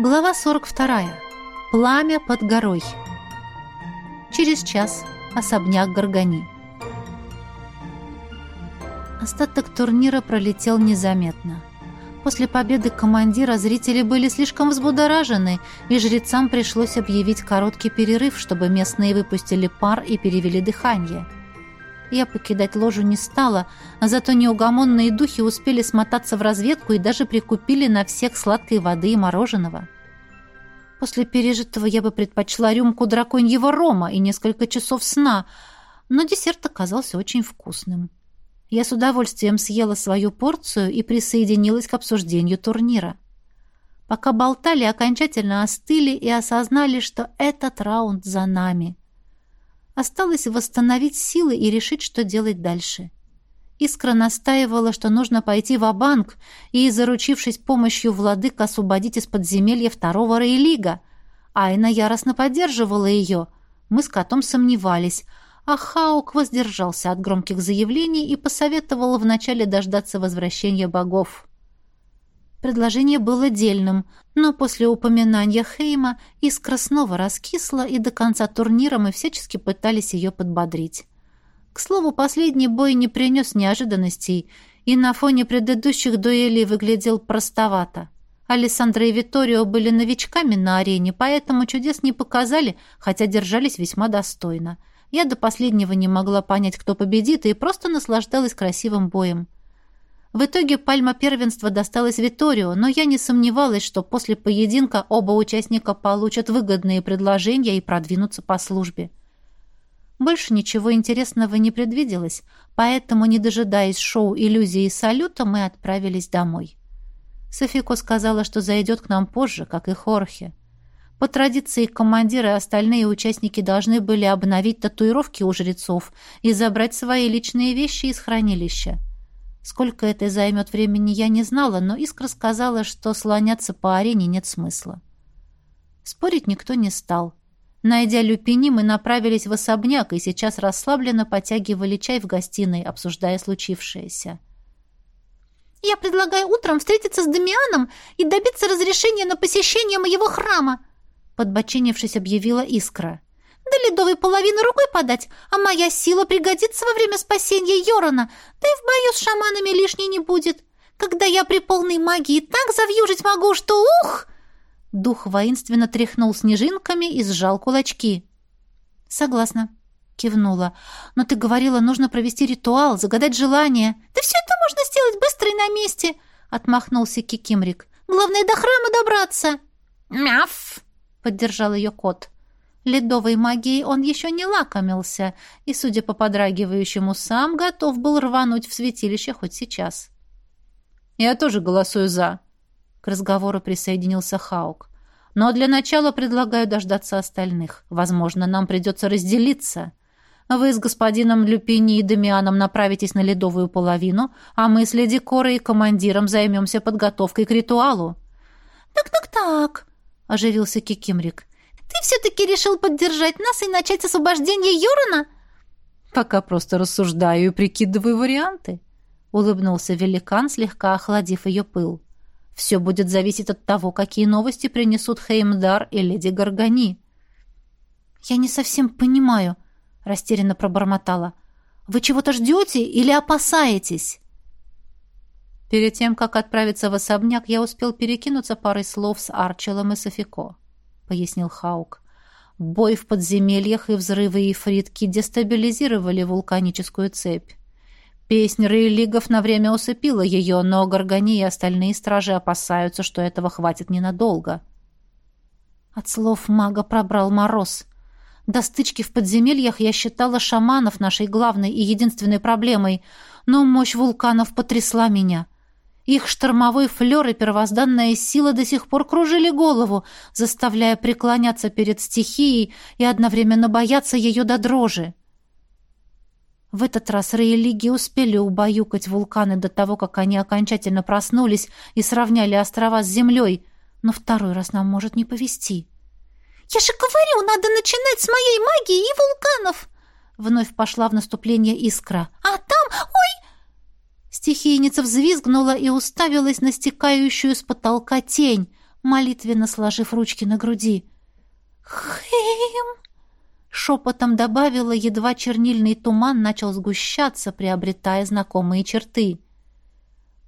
Глава 42. Пламя под горой. Через час. Особняк Горгани. Остаток турнира пролетел незаметно. После победы командира зрители были слишком взбудоражены, и жрецам пришлось объявить короткий перерыв, чтобы местные выпустили пар и перевели дыхание. Я покидать ложу не стала, а зато неугомонные духи успели смотаться в разведку и даже прикупили на всех сладкой воды и мороженого. После пережитого я бы предпочла рюмку драконьего рома и несколько часов сна, но десерт оказался очень вкусным. Я с удовольствием съела свою порцию и присоединилась к обсуждению турнира. Пока болтали, окончательно остыли и осознали, что этот раунд за нами. Осталось восстановить силы и решить, что делать дальше. Искра настаивала, что нужно пойти в банк и, заручившись помощью владык, освободить из подземелья второго Рейлига. Айна яростно поддерживала ее. Мы с котом сомневались, а Хаук воздержался от громких заявлений и посоветовал вначале дождаться возвращения богов. Предложение было дельным, но после упоминания Хейма искра снова раскисла, и до конца турнира мы всячески пытались ее подбодрить. К слову, последний бой не принес неожиданностей и на фоне предыдущих дуэлей выглядел простовато. Алессандро и Виторио были новичками на арене, поэтому чудес не показали, хотя держались весьма достойно. Я до последнего не могла понять, кто победит, и просто наслаждалась красивым боем. В итоге пальма первенства досталась Виторио, но я не сомневалась, что после поединка оба участника получат выгодные предложения и продвинутся по службе. Больше ничего интересного не предвиделось, поэтому, не дожидаясь шоу иллюзии и салюта, мы отправились домой. Софико сказала, что зайдет к нам позже, как и Хорхе. По традиции командиры и остальные участники должны были обновить татуировки у жрецов и забрать свои личные вещи из хранилища. Сколько это займет времени, я не знала, но Искра сказала, что слоняться по арене нет смысла. Спорить никто не стал. Найдя Люпини, мы направились в особняк и сейчас расслабленно потягивали чай в гостиной, обсуждая случившееся. «Я предлагаю утром встретиться с Дамианом и добиться разрешения на посещение моего храма», подбочинившись, объявила Искра. «Да ледовой половины рукой подать, а моя сила пригодится во время спасения Йорона, да и в бою с шаманами лишней не будет. Когда я при полной магии так завьюжить могу, что ух!» Дух воинственно тряхнул снежинками и сжал кулачки. «Согласна», — кивнула. «Но ты говорила, нужно провести ритуал, загадать желание». «Да все это можно сделать быстро и на месте», — отмахнулся Кикимрик. «Главное, до храма добраться». «Мяф!» — поддержал ее кот. Ледовой магией он еще не лакомился, и, судя по подрагивающему сам, готов был рвануть в святилище хоть сейчас. «Я тоже голосую «за», к разговору присоединился Хаук. Но для начала предлагаю дождаться остальных. Возможно, нам придется разделиться. Вы с господином Люпини и Дамианом направитесь на ледовую половину, а мы с леди Корой и командиром займемся подготовкой к ритуалу. «Так-так-так», — оживился Кикимрик. «Ты все-таки решил поддержать нас и начать освобождение Юрона?» «Пока просто рассуждаю и прикидываю варианты», — улыбнулся великан, слегка охладив ее пыл. Все будет зависеть от того, какие новости принесут Хеймдар и леди Гаргани. «Я не совсем понимаю», — растерянно пробормотала. «Вы чего-то ждете или опасаетесь?» Перед тем, как отправиться в особняк, я успел перекинуться парой слов с Арчелом и Софико, — пояснил Хаук. Бой в подземельях и взрывы ифритки дестабилизировали вулканическую цепь. Песнь Рейлигов на время усыпила ее, но Горгани и остальные стражи опасаются, что этого хватит ненадолго. От слов мага пробрал мороз. До стычки в подземельях я считала шаманов нашей главной и единственной проблемой, но мощь вулканов потрясла меня. Их штормовой флер и первозданная сила до сих пор кружили голову, заставляя преклоняться перед стихией и одновременно бояться ее до дрожи. В этот раз религии успели убаюкать вулканы до того, как они окончательно проснулись и сравняли острова с землей, но второй раз нам может не повезти. «Я же говорю, надо начинать с моей магии и вулканов!» Вновь пошла в наступление искра. «А там... Ой!» Стихийница взвизгнула и уставилась на стекающую с потолка тень. молитвенно сложив ручки на груди. «Хэм!» Шепотом добавила, едва чернильный туман начал сгущаться, приобретая знакомые черты.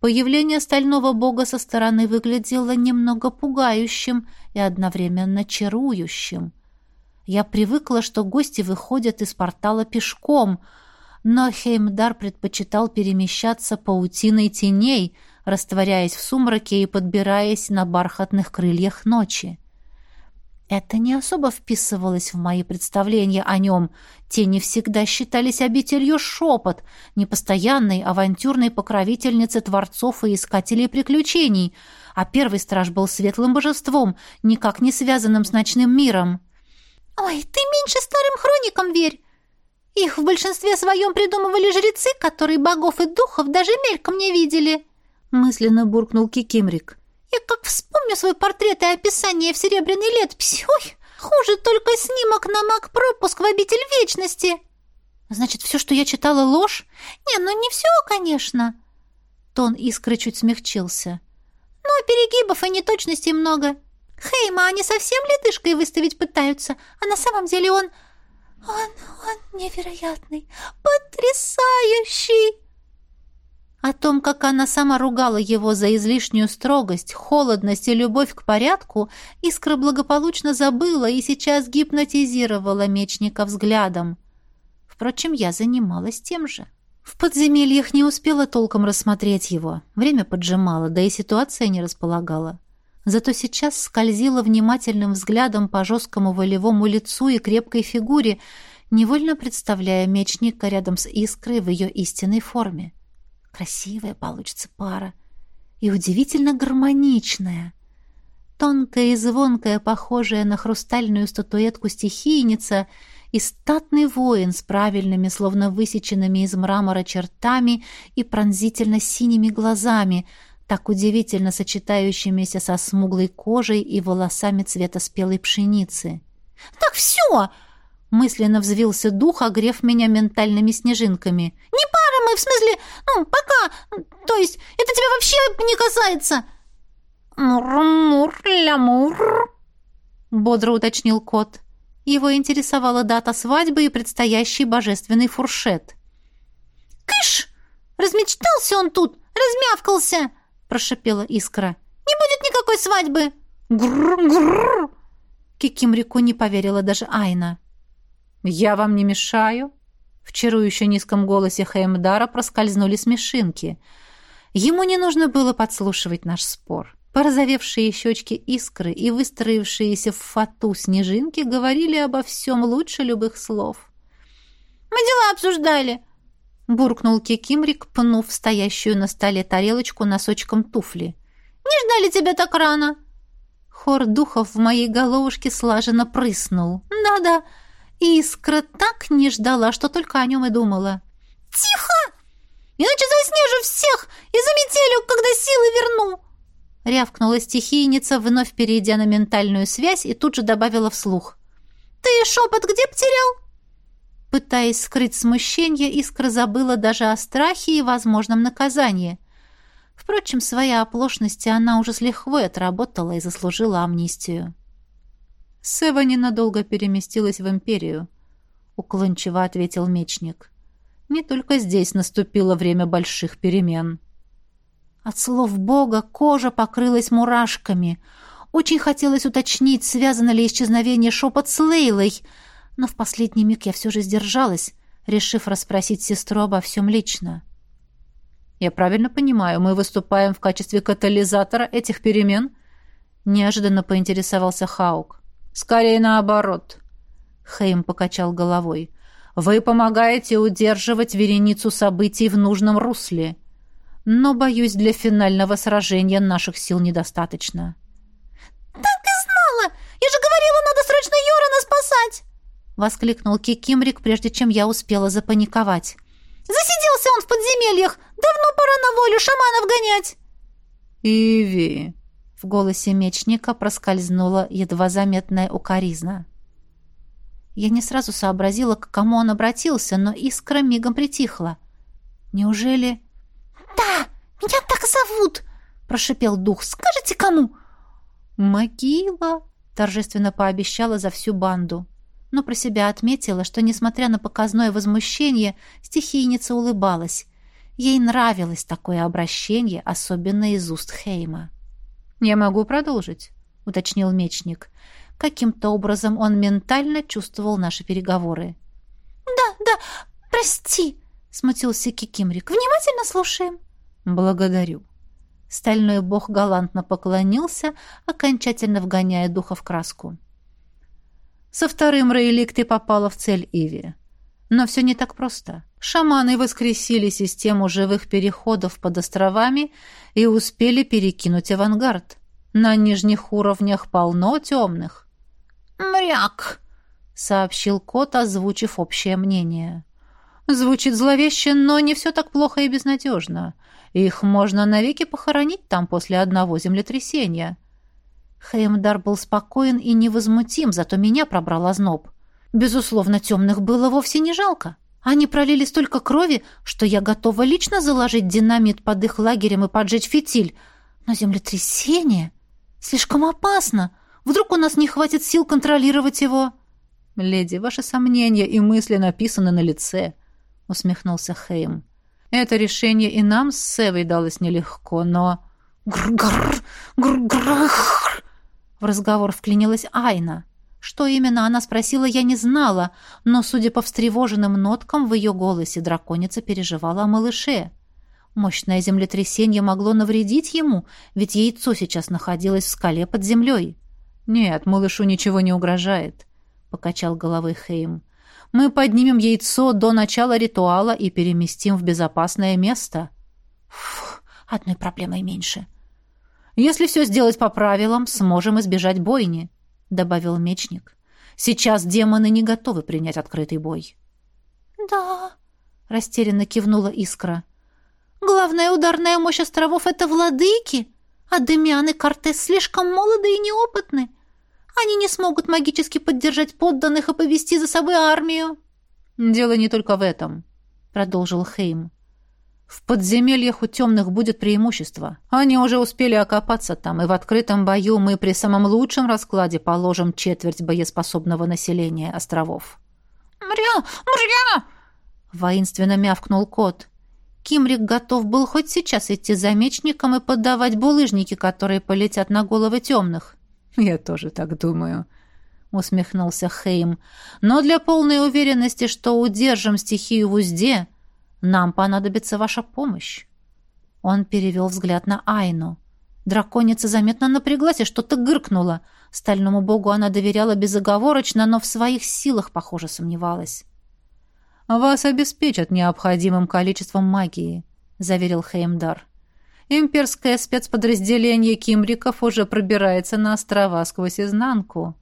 Появление стального бога со стороны выглядело немного пугающим и одновременно чарующим. Я привыкла, что гости выходят из портала пешком, но Хеймдар предпочитал перемещаться паутиной теней, растворяясь в сумраке и подбираясь на бархатных крыльях ночи. Это не особо вписывалось в мои представления о нем. Тени всегда считались обителью шепот, непостоянной авантюрной покровительницы творцов и искателей приключений, а первый страж был светлым божеством, никак не связанным с ночным миром. «Ой, ты меньше старым хроникам верь! Их в большинстве своем придумывали жрецы, которые богов и духов даже мельком не видели!» мысленно буркнул Кикимрик. Я как вспомню свой портрет и описание в серебряной летописи. Ой, хуже только снимок на маг-пропуск в обитель вечности. Значит, все, что я читала, ложь? Не, ну не все, конечно. Тон искры чуть смягчился. Но перегибов и неточностей много. Хейма они совсем ледышкой выставить пытаются, а на самом деле он... Он, он невероятный, потрясающий. О том, как она сама ругала его за излишнюю строгость, холодность и любовь к порядку, Искра благополучно забыла и сейчас гипнотизировала мечника взглядом. Впрочем, я занималась тем же. В подземельях не успела толком рассмотреть его. Время поджимало, да и ситуация не располагала. Зато сейчас скользила внимательным взглядом по жесткому волевому лицу и крепкой фигуре, невольно представляя мечника рядом с Искрой в ее истинной форме. Красивая получится пара и удивительно гармоничная. Тонкая и звонкая, похожая на хрустальную статуэтку стихийница и статный воин с правильными, словно высеченными из мрамора чертами и пронзительно синими глазами, так удивительно сочетающимися со смуглой кожей и волосами цвета спелой пшеницы. «Так все!» — мысленно взвился дух, огрев меня ментальными снежинками. «Не мы, в смысле, ну, пока, то есть это тебя вообще не касается». «Мур-мур-ля-мур», — бодро уточнил кот. Его интересовала дата свадьбы и предстоящий божественный фуршет. «Кыш! Размечтался он тут, размявкался!» — прошипела искра. «Не будет никакой свадьбы!» «Грррр-грррр!» Кикимрику не поверила даже Айна. «Я вам не мешаю?» В чарующе низком голосе Хеймдара проскользнули смешинки. Ему не нужно было подслушивать наш спор. Порозовевшие щечки искры и выстроившиеся в фату снежинки говорили обо всем лучше любых слов. «Мы дела обсуждали!» — буркнул Кикимрик, пнув стоящую на столе тарелочку носочком туфли. «Не ждали тебя так рано!» Хор духов в моей головушке слаженно прыснул. «Да-да, Искра так не ждала, что только о нем и думала. «Тихо! Иначе заснежу всех и заметелю, когда силы верну!» Рявкнула стихийница, вновь перейдя на ментальную связь, и тут же добавила вслух. «Ты шепот где потерял?» Пытаясь скрыть смущение, Искра забыла даже о страхе и возможном наказании. Впрочем, свои оплошности она уже с лихвой отработала и заслужила амнистию. Сева ненадолго переместилась в империю, уклончиво ответил мечник. Не только здесь наступило время больших перемен. От слов Бога кожа покрылась мурашками. Очень хотелось уточнить, связано ли исчезновение шепот с Лейлой, но в последний миг я все же сдержалась, решив расспросить сестру обо всем лично. «Я правильно понимаю, мы выступаем в качестве катализатора этих перемен?» Неожиданно поинтересовался Хаук. Скорее наоборот. Хейм покачал головой. Вы помогаете удерживать вереницу событий в нужном русле. Но, боюсь, для финального сражения наших сил недостаточно. «Так и знала! Я же говорила, надо срочно Йорана спасать!» Воскликнул Кикимрик, прежде чем я успела запаниковать. «Засиделся он в подземельях! Давно пора на волю шаманов гонять!» «Иви!» В голосе мечника проскользнула едва заметная укоризна. Я не сразу сообразила, к кому он обратился, но искра мигом притихла. «Неужели...» «Да, меня так зовут!» — прошипел дух. «Скажите, кому?» «Могила!» — торжественно пообещала за всю банду. Но про себя отметила, что, несмотря на показное возмущение, стихийница улыбалась. Ей нравилось такое обращение, особенно из уст Хейма. «Я могу продолжить», — уточнил мечник. Каким-то образом он ментально чувствовал наши переговоры. «Да, да, прости», — смутился Кикимрик. «Внимательно слушаем». «Благодарю». Стальной бог галантно поклонился, окончательно вгоняя духа в краску. Со вторым Рейлик ты попала в цель Иви. Но все не так просто. Шаманы воскресили систему живых переходов под островами и успели перекинуть авангард. На нижних уровнях полно темных. «Мряк!» — сообщил кот, озвучив общее мнение. Звучит зловеще, но не все так плохо и безнадежно. Их можно навеки похоронить там после одного землетрясения. Хеймдар был спокоен и невозмутим, зато меня пробрал озноб. Безусловно, темных было вовсе не жалко. Они пролили столько крови, что я готова лично заложить динамит под их лагерем и поджечь фитиль. Но землетрясение слишком опасно. Вдруг у нас не хватит сил контролировать его. Леди, ваши сомнения и мысли написаны на лице, усмехнулся Хейм. Это решение и нам с Севой далось нелегко, но гр-гр, гр-гр. В разговор вклинилась Айна. Что именно она спросила, я не знала, но, судя по встревоженным ноткам, в ее голосе драконица переживала о малыше. Мощное землетрясение могло навредить ему, ведь яйцо сейчас находилось в скале под землей. «Нет, малышу ничего не угрожает», — покачал головой Хейм. «Мы поднимем яйцо до начала ритуала и переместим в безопасное место». Фух, одной проблемой меньше. «Если все сделать по правилам, сможем избежать бойни», — добавил мечник. «Сейчас демоны не готовы принять открытый бой». «Да», — растерянно кивнула Искра. «Главная ударная мощь островов — это владыки, а Демиан и Кортес слишком молоды и неопытны. Они не смогут магически поддержать подданных и повести за собой армию». «Дело не только в этом», — продолжил Хейм. В подземельях у темных будет преимущество. Они уже успели окопаться там, и в открытом бою мы при самом лучшем раскладе положим четверть боеспособного населения островов. «Мря! Мря!» — воинственно мявкнул кот. Кимрик готов был хоть сейчас идти за мечником и поддавать булыжники, которые полетят на головы темных. «Я тоже так думаю», — усмехнулся Хейм. «Но для полной уверенности, что удержим стихию в узде...» Нам понадобится ваша помощь». Он перевел взгляд на Айну. Драконица заметно напряглась и что-то гыркнула. Стальному богу она доверяла безоговорочно, но в своих силах, похоже, сомневалась. «Вас обеспечат необходимым количеством магии», — заверил Хеймдар. «Имперское спецподразделение кимриков уже пробирается на острова сквозь изнанку».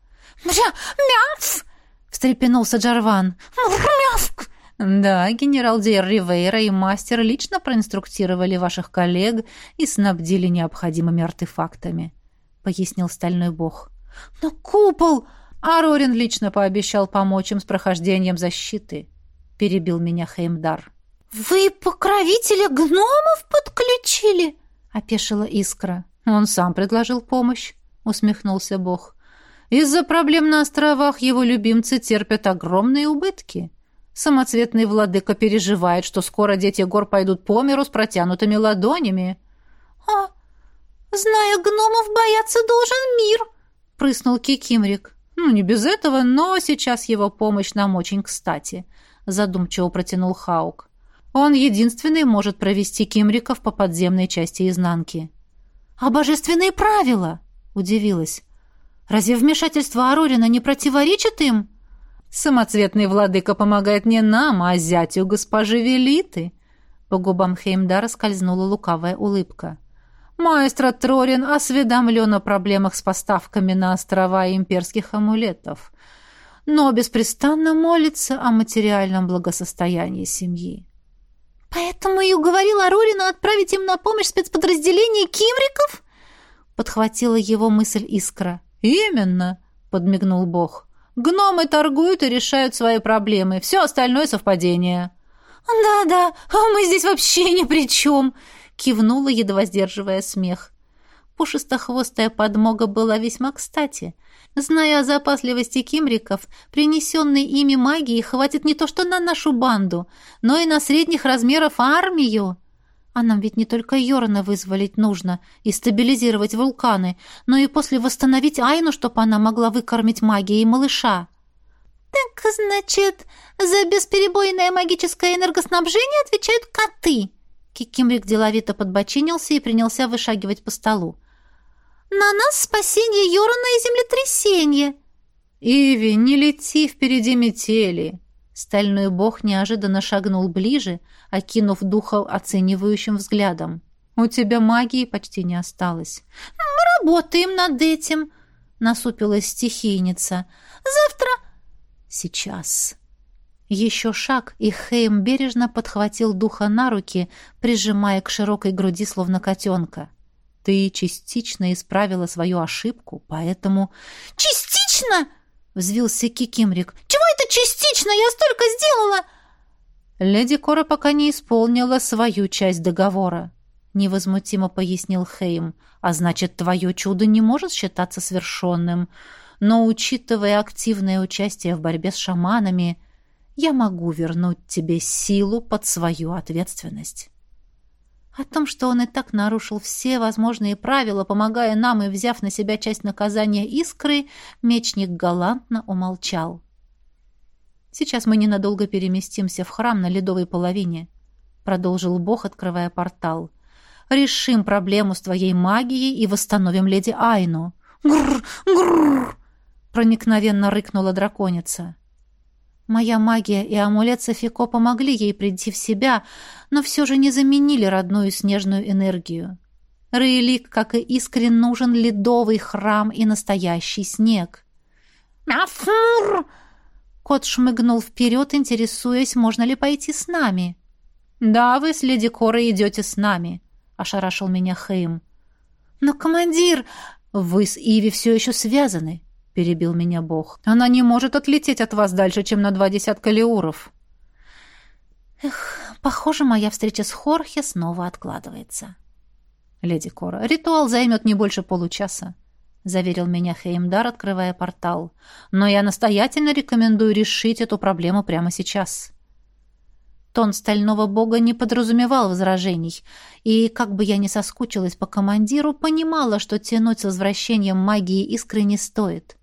«Мря! Мяв!» — встрепенулся Джарван. «Мяв!» «Да, генерал Дейр Ривейра и мастер лично проинструктировали ваших коллег и снабдили необходимыми артефактами», — пояснил стальной бог. «Но купол...» «Арорин лично пообещал помочь им с прохождением защиты», — перебил меня Хеймдар. «Вы покровителя гномов подключили?» — опешила Искра. «Он сам предложил помощь», — усмехнулся бог. «Из-за проблем на островах его любимцы терпят огромные убытки». Самоцветный владыка переживает, что скоро дети гор пойдут по миру с протянутыми ладонями. «А, зная гномов, бояться должен мир», — прыснул Кикимрик. «Ну, не без этого, но сейчас его помощь нам очень кстати», — задумчиво протянул Хаук. «Он единственный может провести Кимриков по подземной части изнанки». «А божественные правила?» — удивилась. «Разве вмешательство Арорина не противоречит им?» Самоцветный владыка помогает не нам, а зятю госпожи Велиты. По губам Хеймдара скользнула лукавая улыбка. Маэстро Трорин осведомлен о проблемах с поставками на острова имперских амулетов, но беспрестанно молится о материальном благосостоянии семьи. «Поэтому и уговорил Арорина отправить им на помощь спецподразделение кимриков?» Подхватила его мысль Искра. «Именно!» — подмигнул Бог. Гномы торгуют и решают свои проблемы. Все остальное совпадение». «Да-да, а мы здесь вообще ни при чем!» — кивнула, едва сдерживая смех. Пушистохвостая подмога была весьма кстати. Зная о запасливости кимриков, принесенной ими магии хватит не то что на нашу банду, но и на средних размеров армию. А нам ведь не только Йорна вызволить нужно и стабилизировать вулканы, но и после восстановить Айну, чтобы она могла выкормить магией малыша. «Так, значит, за бесперебойное магическое энергоснабжение отвечают коты?» Кикимрик деловито подбочинился и принялся вышагивать по столу. На нас спасение Йорона и землетрясение!» «Иви, не лети впереди метели!» Стальной бог неожиданно шагнул ближе, окинув духа оценивающим взглядом. «У тебя магии почти не осталось». «Мы работаем над этим», — насупилась стихийница. «Завтра...» «Сейчас». Еще шаг, и Хейм бережно подхватил духа на руки, прижимая к широкой груди, словно котенка. Ты частично исправила свою ошибку, поэтому... «Частично?» — взвился Кикимрик. «Чего это частично? Я столько сделала!» «Леди Кора пока не исполнила свою часть договора», — невозмутимо пояснил Хейм. «А значит, твое чудо не может считаться свершенным. Но, учитывая активное участие в борьбе с шаманами, я могу вернуть тебе силу под свою ответственность». О том, что он и так нарушил все возможные правила, помогая нам и взяв на себя часть наказания искры, мечник галантно умолчал. «Сейчас мы ненадолго переместимся в храм на ледовой половине», — продолжил Бог, открывая портал. «Решим проблему с твоей магией и восстановим леди Айну». «Гррр! Гррр!» — проникновенно рыкнула драконица. Моя магия и амулет Софико помогли ей прийти в себя, но все же не заменили родную снежную энергию. Рейлик, как и искрен, нужен ледовый храм и настоящий снег. «Афур!» Кот шмыгнул вперед, интересуясь, можно ли пойти с нами. «Да, вы с леди Корой идете с нами», — ошарашил меня Хейм. «Но, командир...» «Вы с Иви все еще связаны перебил меня Бог. Она не может отлететь от вас дальше, чем на два десятка леуров. Эх, похоже, моя встреча с Хорхе снова откладывается. Леди Кора, ритуал займет не больше получаса, заверил меня Хеймдар, открывая портал. Но я настоятельно рекомендую решить эту проблему прямо сейчас. Тон стального бога не подразумевал возражений, и, как бы я ни соскучилась по командиру, понимала, что тянуть с возвращением магии искры не стоит.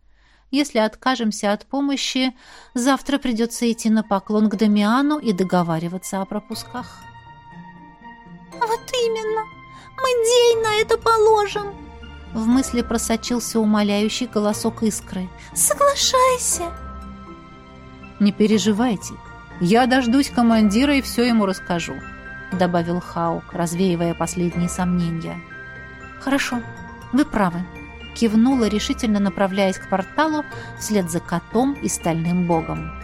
Если откажемся от помощи, завтра придется идти на поклон к Дамиану и договариваться о пропусках. «Вот именно! Мы день на это положим!» В мысли просочился умоляющий голосок искры. «Соглашайся!» «Не переживайте. Я дождусь командира и все ему расскажу», добавил Хаук, развеивая последние сомнения. «Хорошо, вы правы», кивнула, решительно направляясь к порталу вслед за котом и стальным богом.